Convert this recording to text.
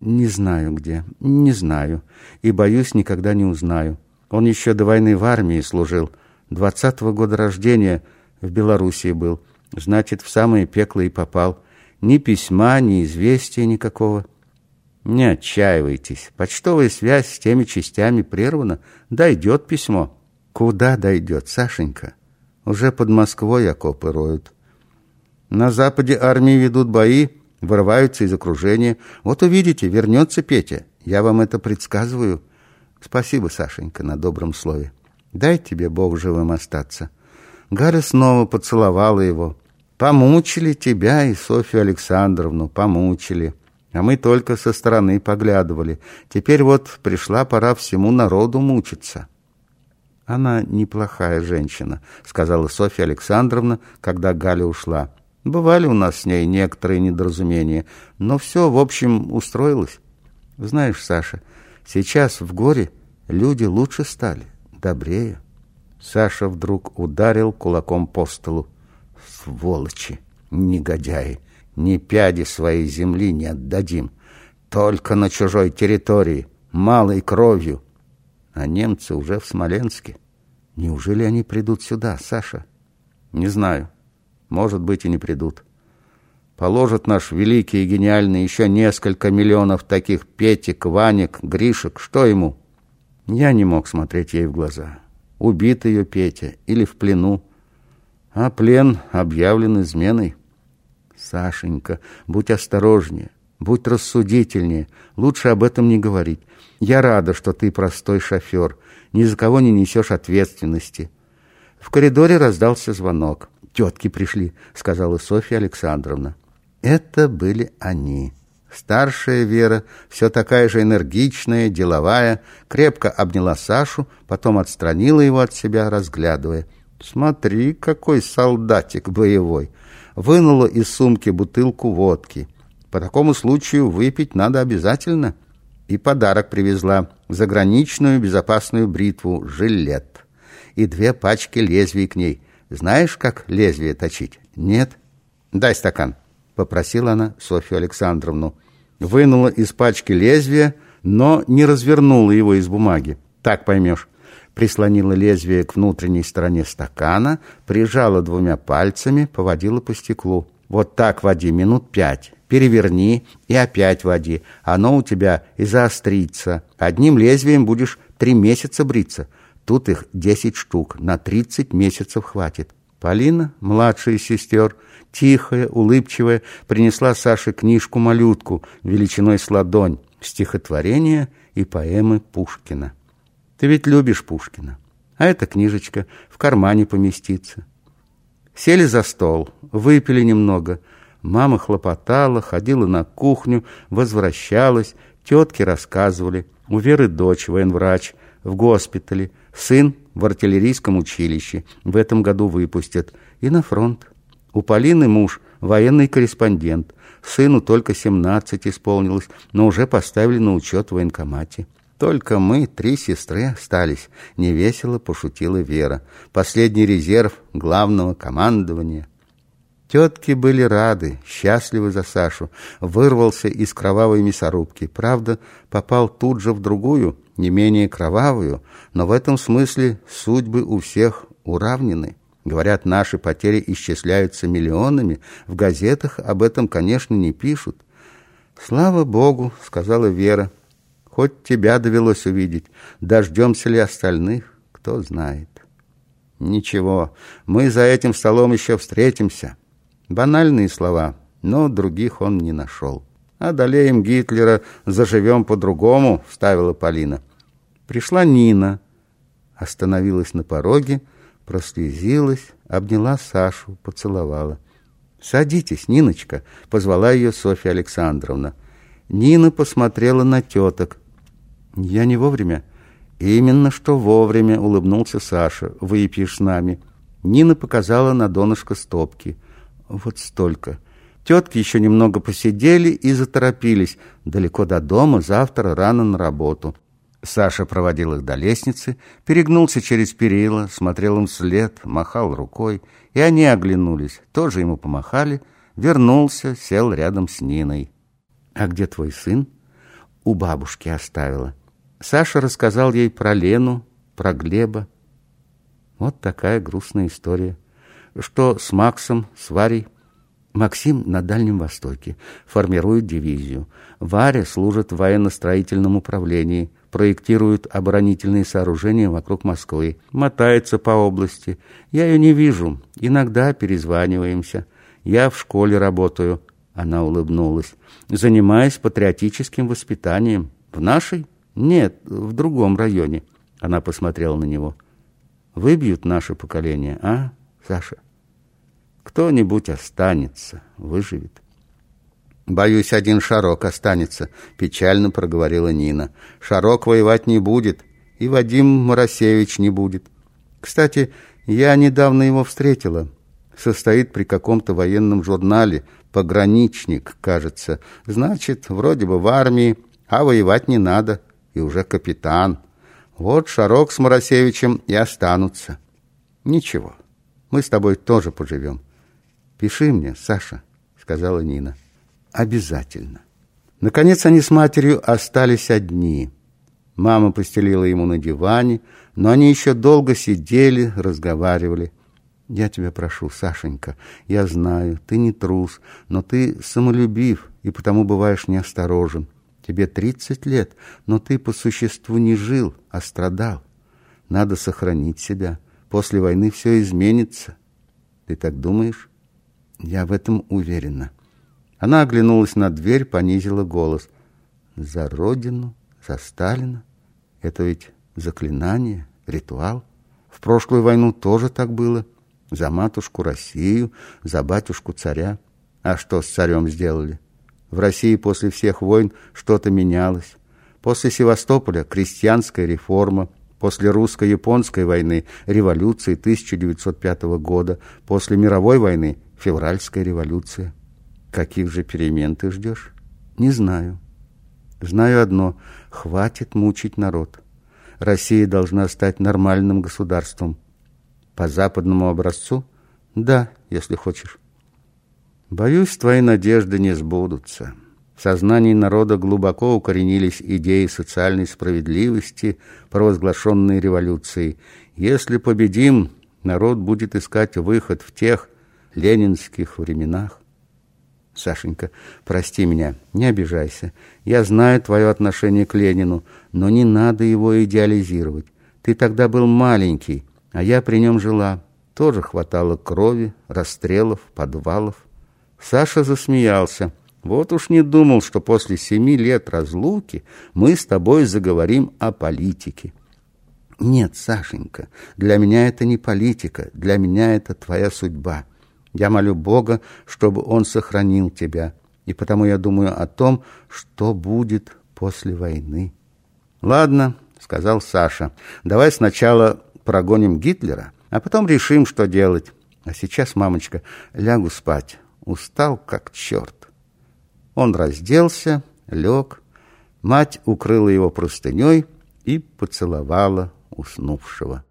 Не знаю где, не знаю. И, боюсь, никогда не узнаю. Он еще до войны в армии служил. Двадцатого года рождения в Белоруссии был. Значит, в самое пекло и попал. Ни письма, ни известия никакого. Не отчаивайтесь. Почтовая связь с теми частями прервана. Дойдет письмо. Куда дойдет, Сашенька? Уже под Москвой окопы роют. На западе армии ведут бои, вырываются из окружения. Вот увидите, вернется Петя. Я вам это предсказываю. Спасибо, Сашенька, на добром слове. Дай тебе Бог живым остаться. Галя снова поцеловала его. Помучили тебя и Софью Александровну, помучили. А мы только со стороны поглядывали. Теперь вот пришла пора всему народу мучиться. Она неплохая женщина, сказала Софья Александровна, когда Галя ушла. Бывали у нас с ней некоторые недоразумения, но все, в общем, устроилось. Знаешь, Саша, сейчас в горе люди лучше стали, добрее. Саша вдруг ударил кулаком по столу. Сволочи, негодяи, ни пяди своей земли не отдадим. Только на чужой территории, малой кровью. А немцы уже в Смоленске. Неужели они придут сюда, Саша? Не знаю. Может быть, и не придут. Положат наш великий и гениальный еще несколько миллионов таких Петик, Ванек, Гришек. Что ему? Я не мог смотреть ей в глаза. Убит ее Петя или в плену. А плен объявлен изменой. Сашенька, будь осторожнее, будь рассудительнее. Лучше об этом не говорить. Я рада, что ты простой шофер. Ни за кого не несешь ответственности. В коридоре раздался звонок. «Тетки пришли», — сказала Софья Александровна. Это были они. Старшая Вера, все такая же энергичная, деловая, крепко обняла Сашу, потом отстранила его от себя, разглядывая. «Смотри, какой солдатик боевой!» Вынула из сумки бутылку водки. «По такому случаю выпить надо обязательно». И подарок привезла — заграничную безопасную бритву «Жилет» и две пачки лезвий к ней — знаешь, как лезвие точить? Нет? Дай стакан, попросила она Софью Александровну. Вынула из пачки лезвие, но не развернула его из бумаги. Так поймешь. Прислонила лезвие к внутренней стороне стакана, прижала двумя пальцами, поводила по стеклу. Вот так води минут пять. Переверни и опять води. Оно у тебя и заострится. Одним лезвием будешь три месяца бриться. Тут их десять штук, на тридцать месяцев хватит. Полина, младшая сестер, тихая, улыбчивая, принесла Саше книжку-малютку величиной с ладонь, стихотворения и поэмы Пушкина. Ты ведь любишь Пушкина, а эта книжечка в кармане поместится. Сели за стол, выпили немного. Мама хлопотала, ходила на кухню, возвращалась, тетки рассказывали. У Веры дочь, военврач, в госпитале, сын в артиллерийском училище, в этом году выпустят, и на фронт. У Полины муж военный корреспондент, сыну только 17 исполнилось, но уже поставили на учет в военкомате. Только мы, три сестры, остались. Невесело пошутила Вера. Последний резерв главного командования. Тетки были рады, счастливы за Сашу. Вырвался из кровавой мясорубки. Правда, попал тут же в другую, не менее кровавую, но в этом смысле судьбы у всех уравнены. Говорят, наши потери исчисляются миллионами. В газетах об этом, конечно, не пишут. «Слава Богу», — сказала Вера, — «хоть тебя довелось увидеть. Дождемся ли остальных, кто знает». «Ничего, мы за этим столом еще встретимся». Банальные слова, но других он не нашел. «Одолеем Гитлера, заживем по-другому», — вставила Полина. Пришла Нина, остановилась на пороге, прослезилась, обняла Сашу, поцеловала. «Садитесь, Ниночка», — позвала ее Софья Александровна. Нина посмотрела на теток. «Я не вовремя?» «Именно что вовремя», — улыбнулся Саша. «Выпьешь с нами». Нина показала на донышко стопки. «Вот столько». Тетки еще немного посидели и заторопились. Далеко до дома, завтра рано на работу. Саша проводил их до лестницы, перегнулся через перила, смотрел им вслед, махал рукой, и они оглянулись, тоже ему помахали, вернулся, сел рядом с Ниной. «А где твой сын?» у бабушки оставила. Саша рассказал ей про Лену, про Глеба. Вот такая грустная история. Что с Максом, с Варей? Максим на Дальнем Востоке, формирует дивизию. Варя служит в военно-строительном управлении, проектирует оборонительные сооружения вокруг Москвы, мотается по области. Я ее не вижу, иногда перезваниваемся. Я в школе работаю, она улыбнулась, занимаясь патриотическим воспитанием. В нашей? Нет, в другом районе. Она посмотрела на него. Выбьют наше поколение, а, Саша? Кто-нибудь останется, выживет. «Боюсь, один Шарок останется», — печально проговорила Нина. «Шарок воевать не будет, и Вадим Моросевич не будет. Кстати, я недавно его встретила. Состоит при каком-то военном журнале, пограничник, кажется. Значит, вроде бы в армии, а воевать не надо, и уже капитан. Вот Шарок с Моросевичем и останутся. Ничего, мы с тобой тоже поживем. «Пиши мне, Саша», — сказала Нина. «Обязательно». Наконец они с матерью остались одни. Мама постелила ему на диване, но они еще долго сидели, разговаривали. «Я тебя прошу, Сашенька, я знаю, ты не трус, но ты самолюбив и потому бываешь неосторожен. Тебе тридцать лет, но ты по существу не жил, а страдал. Надо сохранить себя. После войны все изменится. Ты так думаешь?» Я в этом уверена. Она оглянулась на дверь, понизила голос. За Родину, за Сталина. Это ведь заклинание, ритуал. В прошлую войну тоже так было. За матушку Россию, за батюшку царя. А что с царем сделали? В России после всех войн что-то менялось. После Севастополя крестьянская реформа, после русско-японской войны, революции 1905 года, после мировой войны февральская революция. Каких же перемен ты ждешь? Не знаю. Знаю одно — хватит мучить народ. Россия должна стать нормальным государством. По западному образцу? Да, если хочешь. Боюсь, твои надежды не сбудутся. В сознании народа глубоко укоренились идеи социальной справедливости, провозглашенные революцией. Если победим, народ будет искать выход в тех, ленинских временах. Сашенька, прости меня, не обижайся. Я знаю твое отношение к Ленину, но не надо его идеализировать. Ты тогда был маленький, а я при нем жила. Тоже хватало крови, расстрелов, подвалов. Саша засмеялся. Вот уж не думал, что после семи лет разлуки мы с тобой заговорим о политике. Нет, Сашенька, для меня это не политика, для меня это твоя судьба. Я молю Бога, чтобы Он сохранил тебя, и потому я думаю о том, что будет после войны. «Ладно», — сказал Саша, — «давай сначала прогоним Гитлера, а потом решим, что делать. А сейчас, мамочка, лягу спать. Устал, как черт». Он разделся, лег, мать укрыла его простыней и поцеловала уснувшего.